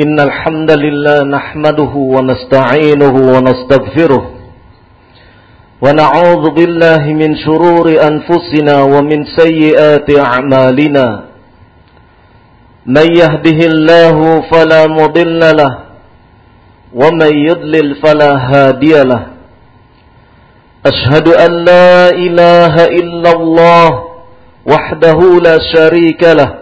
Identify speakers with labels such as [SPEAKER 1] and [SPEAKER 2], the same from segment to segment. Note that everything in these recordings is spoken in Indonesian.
[SPEAKER 1] إن الحمد لله نحمده ونستعينه ونستغفره ونعوذ بالله من شرور أنفسنا ومن سيئات أعمالنا. من يهده الله فلا مضل له ومن يضلل فلا هادي له. أشهد أن لا إله إلا الله وحده لا شريك له.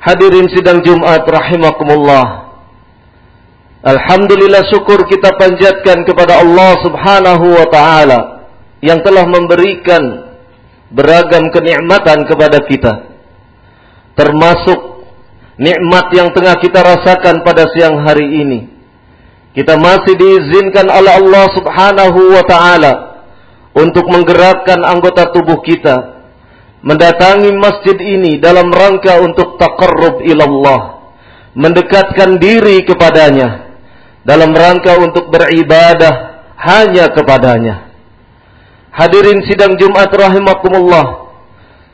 [SPEAKER 1] Hadirin sidang Jumat rahimakumullah. Alhamdulillah syukur kita panjatkan kepada Allah Subhanahu wa taala yang telah memberikan beragam kenikmatan kepada kita. Termasuk nikmat yang tengah kita rasakan pada siang hari ini. Kita masih diizinkan oleh Allah Subhanahu wa taala untuk menggerakkan anggota tubuh kita mendatangi masjid ini dalam rangka untuk taqarrub ilallah, mendekatkan diri kepadanya dalam rangka untuk beribadah hanya kepadanya. Hadirin sidang Jumat rahimakumullah.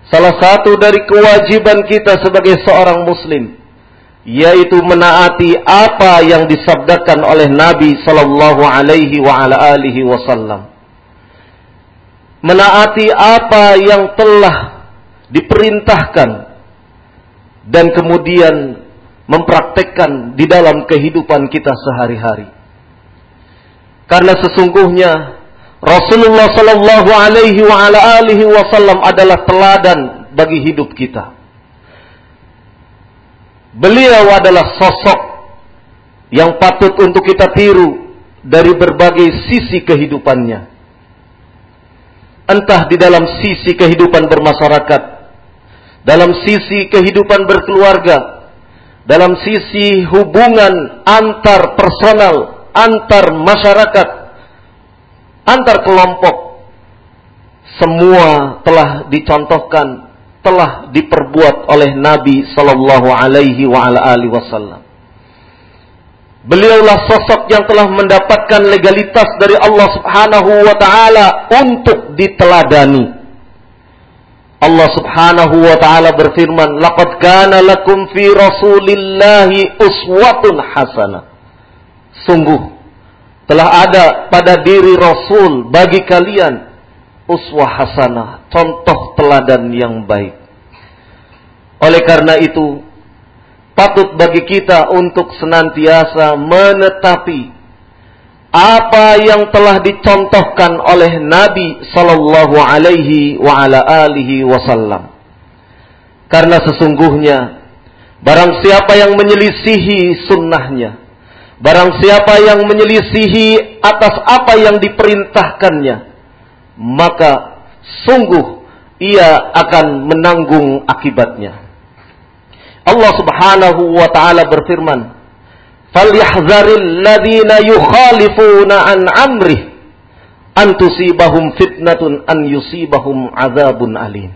[SPEAKER 1] Salah satu dari kewajiban kita sebagai seorang muslim yaitu menaati apa yang disabdakan oleh Nabi sallallahu alaihi wa ala alihi wasallam. Menaati apa yang telah diperintahkan dan kemudian mempraktekkan di dalam kehidupan kita sehari-hari. Karena sesungguhnya Rasulullah sallallahu alaihi wasallam adalah teladan bagi hidup kita. Beliau adalah sosok yang patut untuk kita tiru dari berbagai sisi kehidupannya. Entah di dalam sisi kehidupan bermasyarakat, dalam sisi kehidupan berkeluarga, dalam sisi hubungan antar personal, antar masyarakat, antar kelompok, semua telah dicontohkan, telah diperbuat oleh Nabi Sallallahu Alaihi Wasallam. Beliaulah sosok yang telah mendapatkan legalitas dari Allah Subhanahu wa taala untuk diteladani. Allah Subhanahu wa taala berfirman, "Laqad kana lakum fi Rasulillahi uswatun hasanah." Sungguh telah ada pada diri Rasul bagi kalian uswah hasanah, contoh teladan yang baik. Oleh karena itu, patut bagi kita untuk senantiasa menetapi apa yang telah dicontohkan oleh Nabi sallallahu alaihi wa ala alihi wasallam. Karena sesungguhnya barang siapa yang menyelisihi sunnahnya, barang siapa yang menyelisihi atas apa yang diperintahkannya, maka sungguh ia akan menanggung akibatnya. Allah Subhanahu wa taala berfirman, "Falyahzaril ladzina yukhalifuna an amrih an tusibahum fitnatun an yusibahum adzabun alim."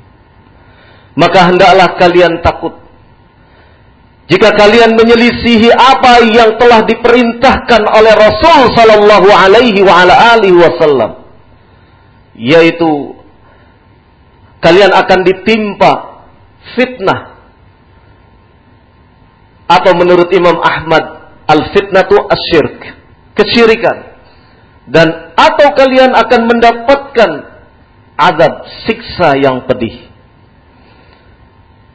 [SPEAKER 1] Maka hendaklah kalian takut jika kalian menyelisihi apa yang telah diperintahkan oleh Rasul sallallahu alaihi wa ala alihi wasallam yaitu kalian akan ditimpa fitnah atau menurut Imam Ahmad al-fitnatu asyirk kesyirikan dan atau kalian akan mendapatkan azab siksa yang pedih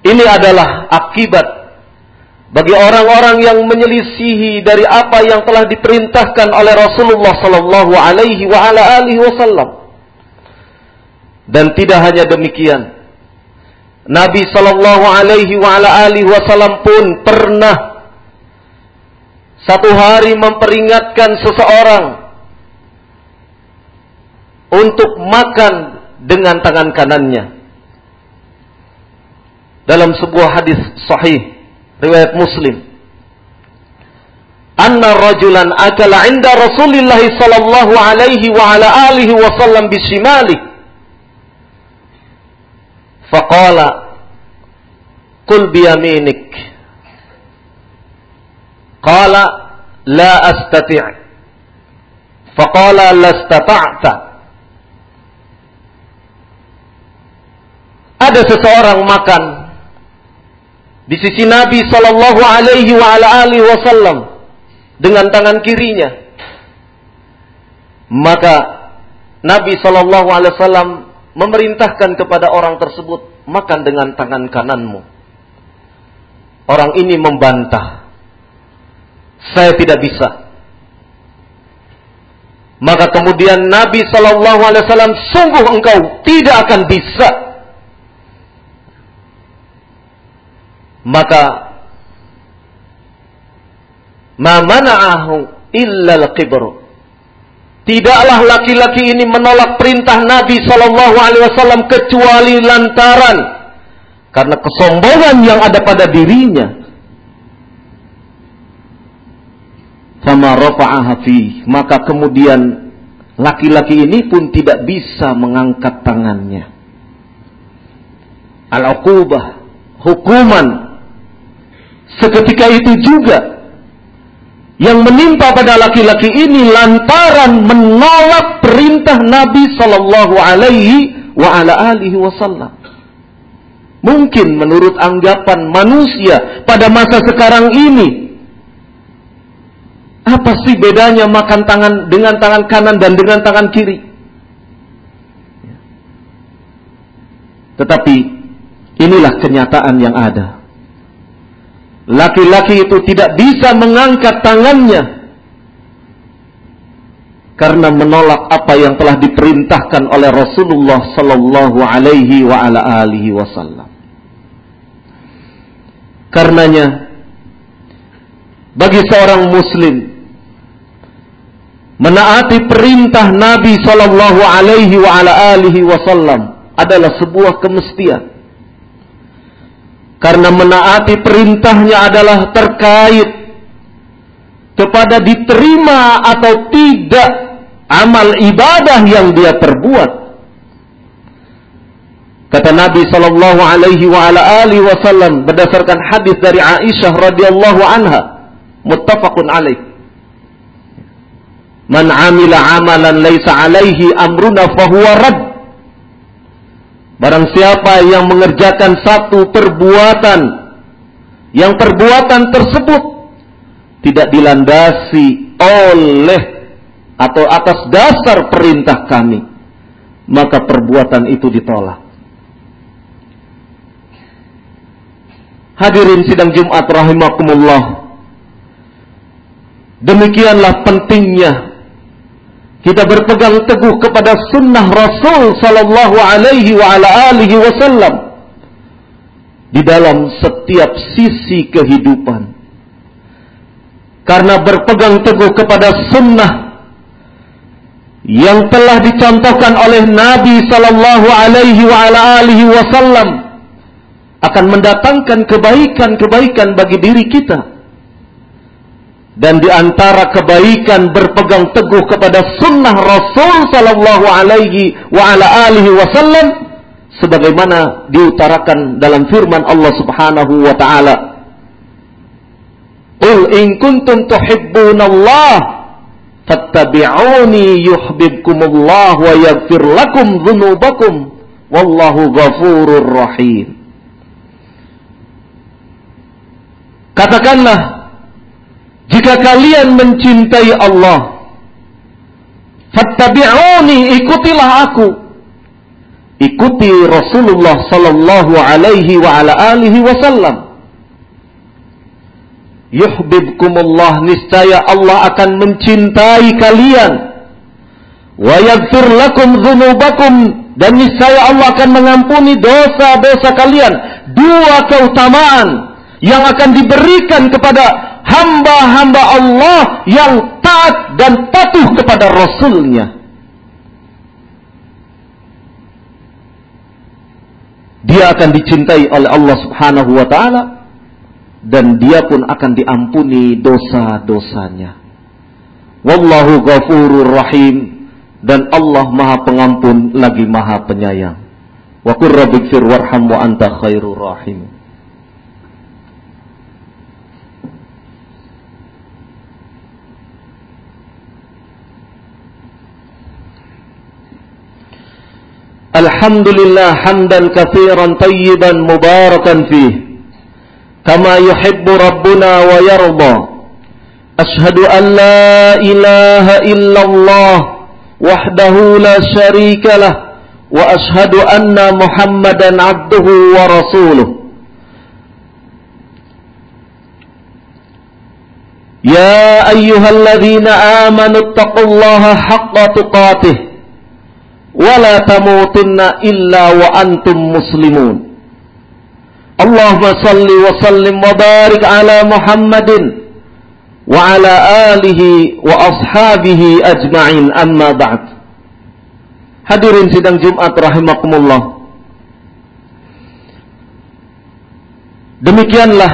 [SPEAKER 1] ini adalah akibat bagi orang-orang yang menyelisihi dari apa yang telah diperintahkan oleh Rasulullah sallallahu alaihi wa ala alihi wasallam. Dan tidak hanya demikian. Nabi sallallahu alaihi wa ala alihi wasallam pun pernah satu hari memperingatkan seseorang untuk makan dengan tangan kanannya. Dalam sebuah hadis sahih riwayat Muslim. Anna rajulan akala inda Rasulillah sallallahu alaihi wa ala alihi wa sallam bishimali. Faqala Kul biyaminik. Qala la astati' Faqala lastata'ta. Ada seseorang makan di sisi Nabi Shallallahu Alaihi Wasallam dengan tangan kirinya. Maka Nabi Shallallahu Alaihi Wasallam memerintahkan kepada orang tersebut makan dengan tangan kananmu. Orang ini membantah, saya tidak bisa. Maka kemudian Nabi Shallallahu Alaihi Wasallam sungguh engkau tidak akan bisa maka ma mana'ahu illa al-kibru Tidaklah laki-laki ini menolak perintah Nabi Shallallahu Alaihi Wasallam kecuali lantaran karena kesombongan yang ada pada dirinya. Fama rafa'aha maka kemudian laki-laki ini pun tidak bisa mengangkat tangannya. Al-uqubah, hukuman Seketika itu juga yang menimpa pada laki-laki ini lantaran menolak perintah Nabi Shallallahu Alaihi wa ala alihi Wasallam. Mungkin menurut anggapan manusia pada masa sekarang ini, apa sih bedanya makan tangan dengan tangan kanan dan dengan tangan kiri? Tetapi inilah kenyataan yang ada laki-laki itu tidak bisa mengangkat tangannya karena menolak apa yang telah diperintahkan oleh Rasulullah sallallahu alaihi wa ala alihi wasallam. Karenanya bagi seorang muslim menaati perintah Nabi sallallahu alaihi wa ala wasallam adalah sebuah kemestian. Karena menaati perintahnya adalah terkait kepada diterima atau tidak amal ibadah yang dia perbuat. Kata Nabi sallallahu alaihi wa ala alihi wasallam berdasarkan hadis dari Aisyah radhiyallahu anha muttafaqun alaih. Man amila amalan laisa alaihi amruna fahuwa rad. Barang siapa yang mengerjakan satu perbuatan yang perbuatan tersebut tidak dilandasi oleh atau atas dasar perintah kami, maka perbuatan itu ditolak. Hadirin sidang Jumat rahimakumullah. Demikianlah pentingnya kita berpegang teguh kepada sunnah Rasul sallallahu alaihi wa ala wasallam di dalam setiap sisi kehidupan. Karena berpegang teguh kepada sunnah yang telah dicontohkan oleh Nabi sallallahu alaihi wa ala wasallam akan mendatangkan kebaikan-kebaikan bagi diri kita dan di antara kebaikan berpegang teguh kepada sunnah Rasul sallallahu alaihi wa ala alihi wasallam sebagaimana diutarakan dalam firman Allah Subhanahu wa taala Qul in kuntum tuhibbunallah fattabi'uni yuhibbukumullah wa yaghfir lakum dhunubakum wallahu ghafurur rahim. Katakanlah jika kalian mencintai Allah fattabi'uni ikutilah aku. Ikuti Rasulullah sallallahu alaihi wa ala alihi wasallam yuhibbukumullah niscaya Allah akan mencintai kalian. Wa yaghfir lakum dzunubakum dan niscaya Allah akan mengampuni dosa-dosa kalian. Dua keutamaan yang akan diberikan kepada hamba-hamba Allah yang taat dan patuh kepada Rasulnya. Dia akan dicintai oleh Allah Subhanahu wa taala dan dia pun akan diampuni dosa-dosanya. Wallahu ghafurur rahim dan Allah Maha Pengampun lagi Maha Penyayang. Wa qur rabbighfir warham wa anta khairur rahim. Alhamdulillah hamdan katsiran tayyiban mubarakan fihi كما يحب ربنا ويرضى. أشهد أن لا إله إلا الله وحده لا شريك له وأشهد أن محمدا عبده ورسوله. يا أيها الذين آمنوا اتقوا الله حق تقاته. wala tamutunna illa wa antum muslimun. Allahumma salli wa sallim wa barik ala Muhammadin wa ala alihi wa ashabihi ajma'in. Amma ba'd. Hadirin sidang Jumat rahimakumullah. Demikianlah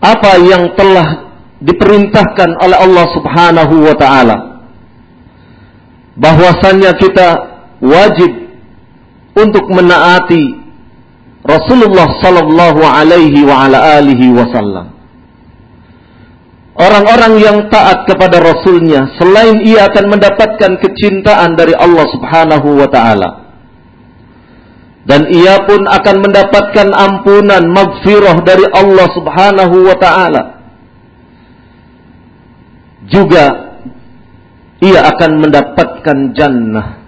[SPEAKER 1] apa yang telah diperintahkan oleh Allah Subhanahu wa taala. Bahwasannya kita wajib untuk menaati Rasulullah sallallahu alaihi wa ala alihi wasallam. Orang-orang yang taat kepada Rasulnya selain ia akan mendapatkan kecintaan dari Allah Subhanahu wa taala. Dan ia pun akan mendapatkan ampunan maghfirah dari Allah Subhanahu wa taala. Juga ia akan mendapatkan jannah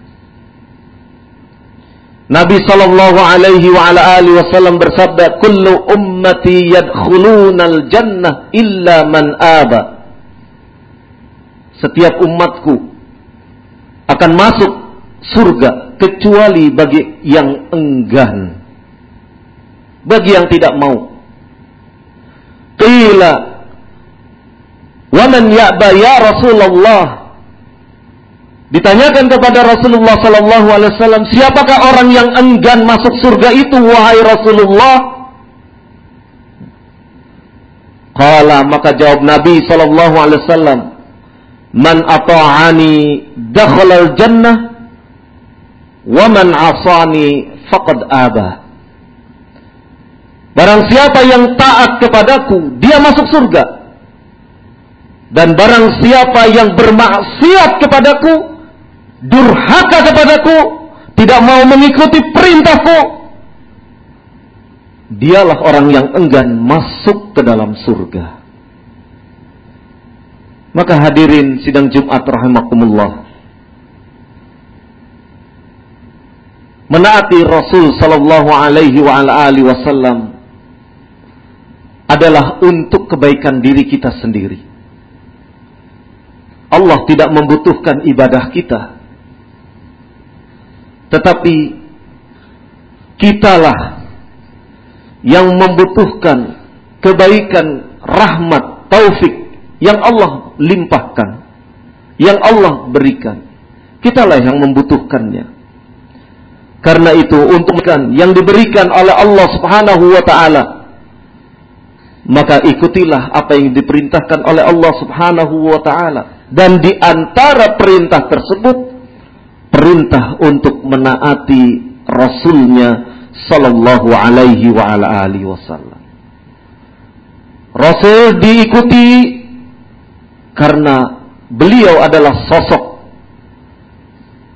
[SPEAKER 1] Nabi sallallahu alaihi wa ala alihi wasallam bersabda, "Kullu ummati yadkhulunal jannah illa man aba." Setiap umatku akan masuk surga kecuali bagi yang enggan. Bagi yang tidak mau. Qila wa man ya'ba ya Rasulullah? Ditanyakan kepada Rasulullah Sallallahu Alaihi Wasallam, siapakah orang yang enggan masuk surga itu, wahai Rasulullah? Kala maka jawab Nabi Sallallahu Alaihi Wasallam, man ata'ani dakhalal jannah, wa man asani faqad aba. Barang siapa yang taat kepadaku, dia masuk surga. Dan barang siapa yang bermaksiat kepadaku, durhaka kepadaku, tidak mau mengikuti perintahku, dialah orang yang enggan masuk ke dalam surga. Maka hadirin sidang Jumat rahimakumullah. Menaati Rasul sallallahu alaihi wa ala alihi wasallam adalah untuk kebaikan diri kita sendiri. Allah tidak membutuhkan ibadah kita. Tetapi kitalah yang membutuhkan kebaikan, rahmat, taufik yang Allah limpahkan, yang Allah berikan. Kitalah yang membutuhkannya. Karena itu untuk yang diberikan oleh Allah Subhanahu wa taala maka ikutilah apa yang diperintahkan oleh Allah Subhanahu wa taala dan di antara perintah tersebut perintah untuk menaati Rasulnya Sallallahu Alaihi wa ala alihi Wasallam. Rasul diikuti karena beliau adalah sosok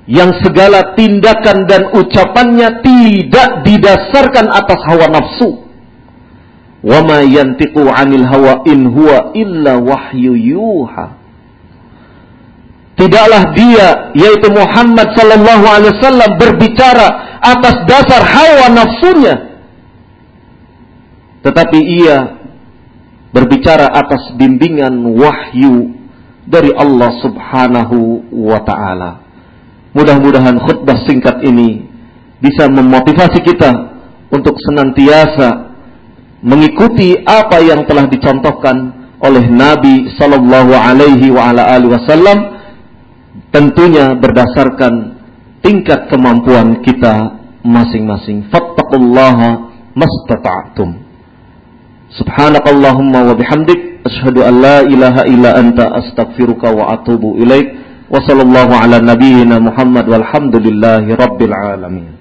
[SPEAKER 1] yang segala tindakan dan ucapannya tidak didasarkan atas hawa nafsu. Wa ma yantiqu 'anil hawa in huwa illa wahyu yuha. Tidaklah dia yaitu Muhammad sallallahu alaihi wasallam berbicara atas dasar hawa nafsunya. Tetapi ia berbicara atas bimbingan wahyu dari Allah Subhanahu wa taala. Mudah-mudahan khutbah singkat ini bisa memotivasi kita untuk senantiasa mengikuti apa yang telah dicontohkan oleh Nabi sallallahu alaihi wa ala alihi wasallam tentunya berdasarkan tingkat kemampuan kita masing-masing. Fattaqullaha mastata'tum. Subhanakallahumma wa bihamdik asyhadu an la ilaha illa anta astaghfiruka wa atubu ilaik. Wa sallallahu ala nabiyyina Muhammad walhamdulillahi rabbil alamin.